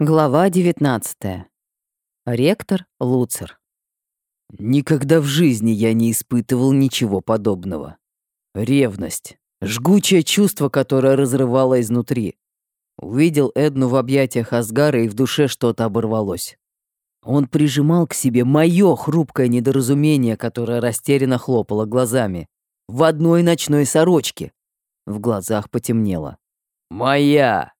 Глава 19. Ректор Луцер. Никогда в жизни я не испытывал ничего подобного. Ревность. Жгучее чувство, которое разрывало изнутри. Увидел Эдну в объятиях Асгара, и в душе что-то оборвалось. Он прижимал к себе мое хрупкое недоразумение, которое растерянно хлопало глазами. В одной ночной сорочке. В глазах потемнело. «Моя!»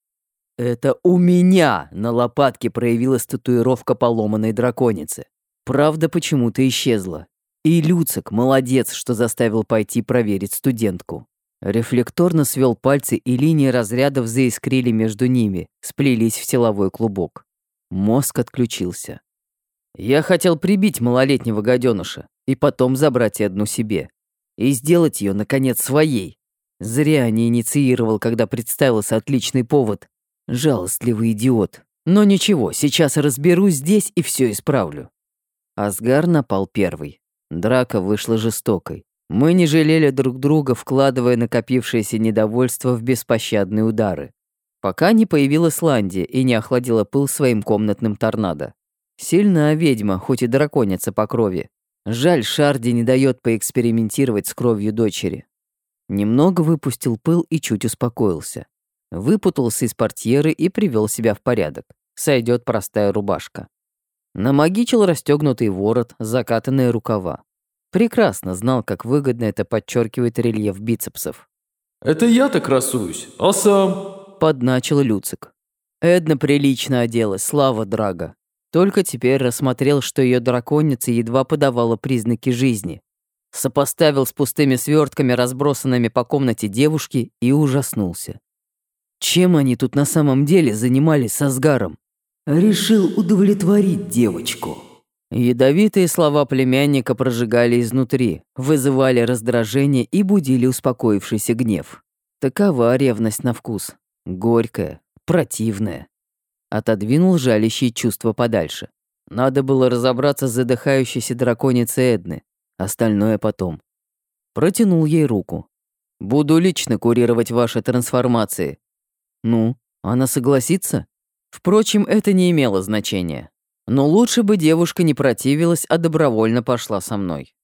Это у меня на лопатке проявилась татуировка поломанной драконицы. Правда почему-то исчезла. И Люцик молодец, что заставил пойти проверить студентку. Рефлекторно свел пальцы, и линии разрядов заискрили между ними, сплелись в силовой клубок. Мозг отключился. Я хотел прибить малолетнего гаденыша и потом забрать одну себе. И сделать ее, наконец, своей. Зря не инициировал, когда представился отличный повод Жалостливый идиот. Но ничего, сейчас разберусь здесь и все исправлю. Асгар напал первый. Драка вышла жестокой. Мы не жалели друг друга, вкладывая накопившееся недовольство в беспощадные удары. Пока не появилась Ландия и не охладила пыл своим комнатным торнадо. Сильная ведьма, хоть и драконица по крови. Жаль, Шарди не дает поэкспериментировать с кровью дочери. Немного выпустил пыл и чуть успокоился. Выпутался из портьеры и привел себя в порядок. Сойдет простая рубашка. Намагичил расстегнутый ворот, закатанные рукава. Прекрасно знал, как выгодно это подчеркивает рельеф бицепсов. «Это я так красуюсь, а сам?» Подначил Люцик. Эдна прилично оделась, слава Драга. Только теперь рассмотрел, что ее драконица едва подавала признаки жизни. Сопоставил с пустыми свертками, разбросанными по комнате девушки, и ужаснулся. Чем они тут на самом деле занимались со Сгаром? Решил удовлетворить девочку. Ядовитые слова племянника прожигали изнутри, вызывали раздражение и будили успокоившийся гнев. Такова ревность на вкус. Горькая, противная. Отодвинул жалящие чувства подальше. Надо было разобраться с задыхающейся драконицей Эдны. Остальное потом. Протянул ей руку. «Буду лично курировать ваши трансформации. Ну, она согласится? Впрочем, это не имело значения. Но лучше бы девушка не противилась, а добровольно пошла со мной.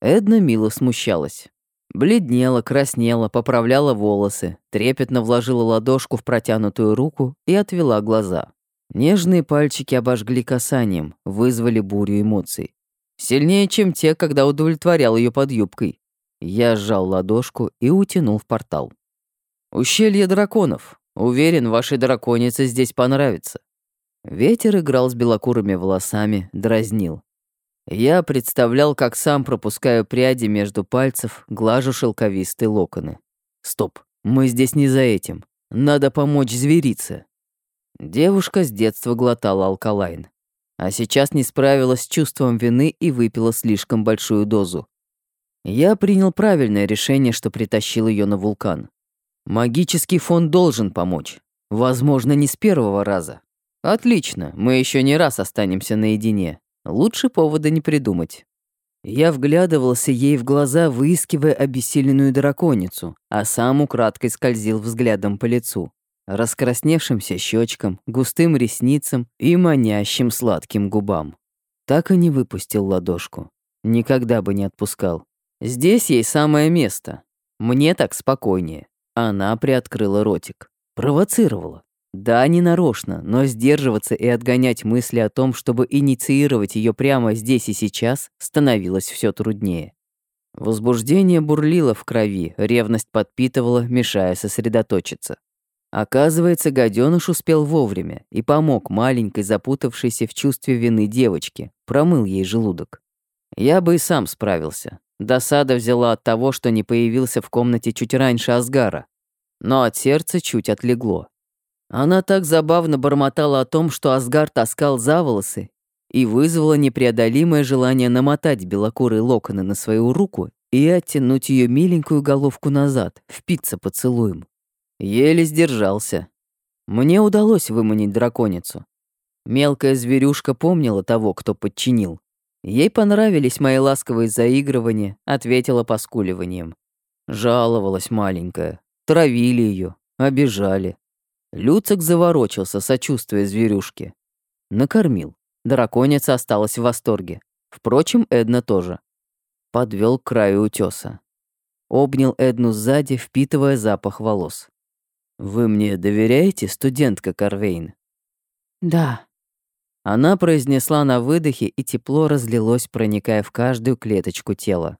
Эдна мило смущалась. Бледнела, краснела, поправляла волосы, трепетно вложила ладошку в протянутую руку и отвела глаза. Нежные пальчики обожгли касанием, вызвали бурю эмоций. Сильнее, чем те, когда удовлетворял ее под юбкой. Я сжал ладошку и утянул в портал. «Ущелье драконов. Уверен, вашей драконице здесь понравится». Ветер играл с белокурыми волосами, дразнил. Я представлял, как сам пропускаю пряди между пальцев, глажу шелковистые локоны. Стоп, мы здесь не за этим. Надо помочь зверице. Девушка с детства глотала алкалайн. А сейчас не справилась с чувством вины и выпила слишком большую дозу. Я принял правильное решение, что притащил ее на вулкан. Магический фон должен помочь. Возможно, не с первого раза. Отлично, мы еще не раз останемся наедине. Лучше повода не придумать. Я вглядывался ей в глаза, выискивая обессиленную драконицу, а сам украдкой скользил взглядом по лицу, раскрасневшимся щечкам, густым ресницам и манящим сладким губам. Так и не выпустил ладошку. Никогда бы не отпускал. Здесь ей самое место. Мне так спокойнее. Она приоткрыла ротик. Провоцировала. Да, не нарочно, но сдерживаться и отгонять мысли о том, чтобы инициировать ее прямо здесь и сейчас, становилось все труднее. Возбуждение бурлило в крови, ревность подпитывала, мешая сосредоточиться. Оказывается, гаденыш успел вовремя и помог маленькой, запутавшейся в чувстве вины девочке, промыл ей желудок. Я бы и сам справился, Досада взяла от того, что не появился в комнате чуть раньше Асгара. Но от сердца чуть отлегло. Она так забавно бормотала о том, что Асгар таскал за волосы, и вызвала непреодолимое желание намотать белокурые локоны на свою руку и оттянуть ее миленькую головку назад, впиться поцелуем. Еле сдержался. Мне удалось выманить драконицу. Мелкая зверюшка помнила того, кто подчинил. Ей понравились мои ласковые заигрывания, ответила поскуливанием. Жаловалась маленькая. Травили ее, обижали. Люцик заворочился, сочувствуя зверюшке. Накормил. Драконица осталась в восторге. Впрочем, Эдна тоже. Подвел к краю утеса. Обнял Эдну сзади, впитывая запах волос. «Вы мне доверяете, студентка Карвейн?» «Да», она произнесла на выдохе, и тепло разлилось, проникая в каждую клеточку тела.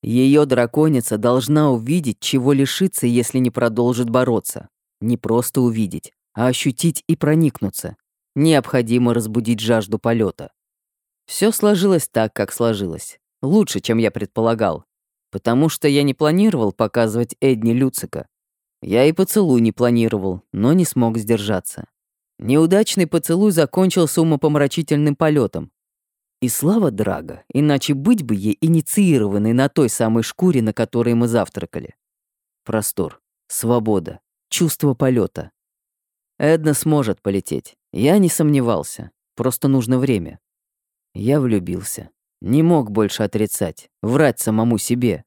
Ее драконица должна увидеть, чего лишиться, если не продолжит бороться. Не просто увидеть, а ощутить и проникнуться. Необходимо разбудить жажду полета. Все сложилось так, как сложилось. Лучше, чем я предполагал. Потому что я не планировал показывать Эдни Люцика. Я и поцелуй не планировал, но не смог сдержаться. Неудачный поцелуй закончился умопомрачительным полетом. И слава Драга, иначе быть бы ей инициированной на той самой шкуре, на которой мы завтракали. Простор, свобода, чувство полета. Эдна сможет полететь. Я не сомневался. Просто нужно время. Я влюбился. Не мог больше отрицать, врать самому себе.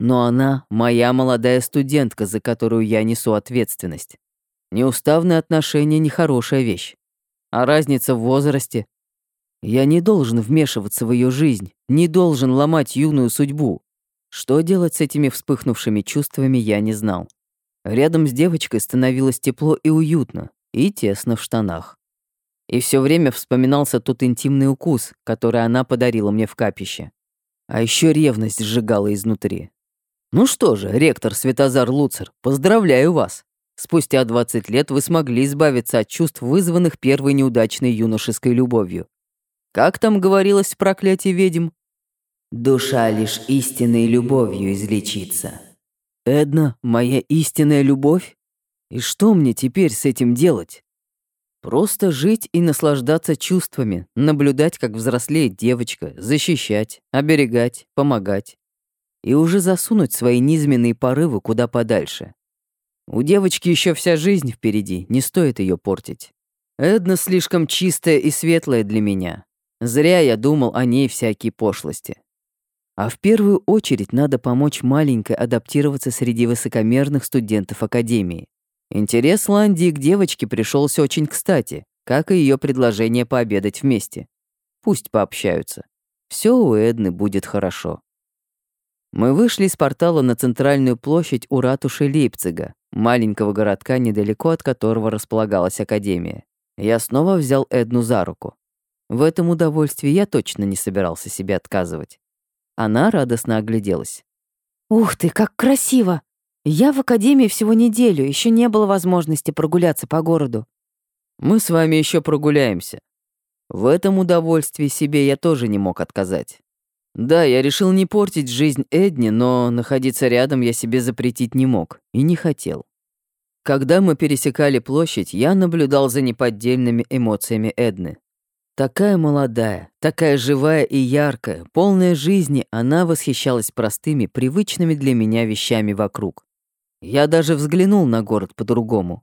Но она — моя молодая студентка, за которую я несу ответственность. Неуставные отношения — нехорошая вещь. А разница в возрасте? Я не должен вмешиваться в ее жизнь, не должен ломать юную судьбу. Что делать с этими вспыхнувшими чувствами, я не знал. Рядом с девочкой становилось тепло и уютно, и тесно в штанах. И все время вспоминался тот интимный укус, который она подарила мне в капище. А еще ревность сжигала изнутри. Ну что же, ректор Светозар Луцер, поздравляю вас. Спустя 20 лет вы смогли избавиться от чувств, вызванных первой неудачной юношеской любовью. Как там говорилось в проклятии ведьм? Душа лишь истинной любовью излечится. Эдна, моя истинная любовь? И что мне теперь с этим делать? Просто жить и наслаждаться чувствами, наблюдать, как взрослеет девочка, защищать, оберегать, помогать. И уже засунуть свои низменные порывы куда подальше. У девочки еще вся жизнь впереди, не стоит ее портить. Эдна слишком чистая и светлая для меня. Зря я думал о ней всякие пошлости. А в первую очередь надо помочь маленькой адаптироваться среди высокомерных студентов Академии. Интерес Ландии к девочке пришелся очень кстати, как и ее предложение пообедать вместе. Пусть пообщаются. Все у Эдны будет хорошо. Мы вышли из портала на центральную площадь у ратуши Лейпцига, маленького городка, недалеко от которого располагалась академия. Я снова взял Эдну за руку. В этом удовольствии я точно не собирался себе отказывать. Она радостно огляделась. «Ух ты, как красиво! Я в академии всего неделю, еще не было возможности прогуляться по городу». «Мы с вами еще прогуляемся». В этом удовольствии себе я тоже не мог отказать. Да, я решил не портить жизнь Эдни, но находиться рядом я себе запретить не мог и не хотел. Когда мы пересекали площадь, я наблюдал за неподдельными эмоциями Эдны. Такая молодая, такая живая и яркая, полная жизни, она восхищалась простыми, привычными для меня вещами вокруг. Я даже взглянул на город по-другому.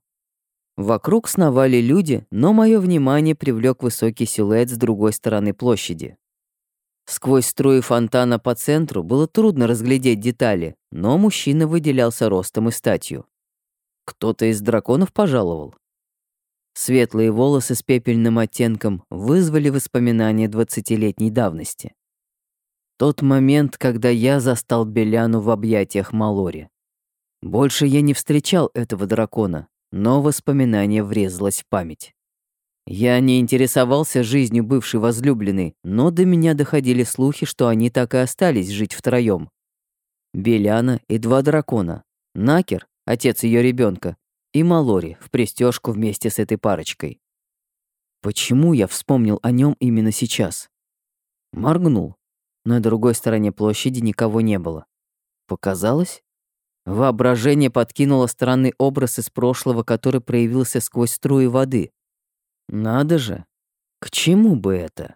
Вокруг сновали люди, но мое внимание привлек высокий силуэт с другой стороны площади. Сквозь струи фонтана по центру было трудно разглядеть детали, но мужчина выделялся ростом и статью. Кто-то из драконов пожаловал. Светлые волосы с пепельным оттенком вызвали воспоминания двадцатилетней давности. Тот момент, когда я застал Беляну в объятиях Малори. Больше я не встречал этого дракона, но воспоминание врезалось в память. Я не интересовался жизнью бывшей возлюбленной, но до меня доходили слухи, что они так и остались жить втроем. Беляна и два дракона. Накер, отец ее ребенка, и Малори в пристежку вместе с этой парочкой. Почему я вспомнил о нем именно сейчас? Моргнул. На другой стороне площади никого не было. Показалось? Воображение подкинуло странный образ из прошлого, который проявился сквозь струи воды. Надо же. К чему бы это?